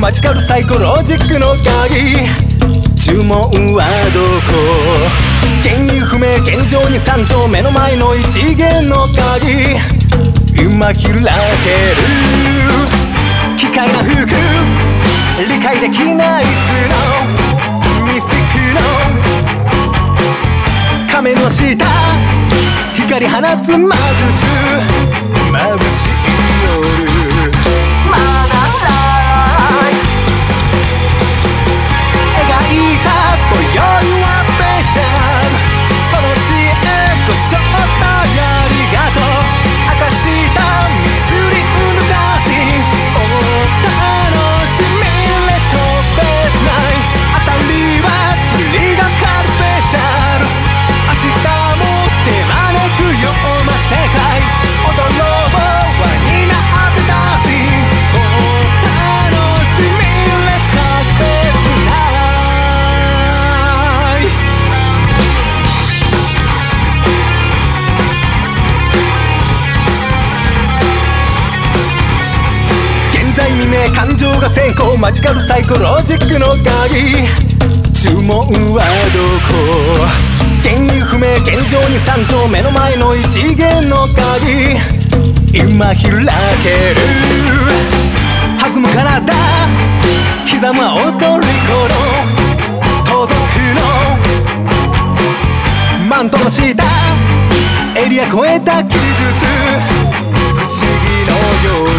マジカルサイコロジックの鍵注文はどこ原因不明現状に参上目の前の一元の鍵今開ける。機械が吹く理解できないつのミスティックの亀の下光放つ魔術眩しい夜まだ感情が先行マジカルサイコロジックの鍵注文はどこ原因不明現状に参上目の前の一元の鍵今開ける弾む体刻む踊り子の盗賊のマントの下エリア越えた技術不思議の夜